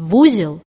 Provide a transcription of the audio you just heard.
в узел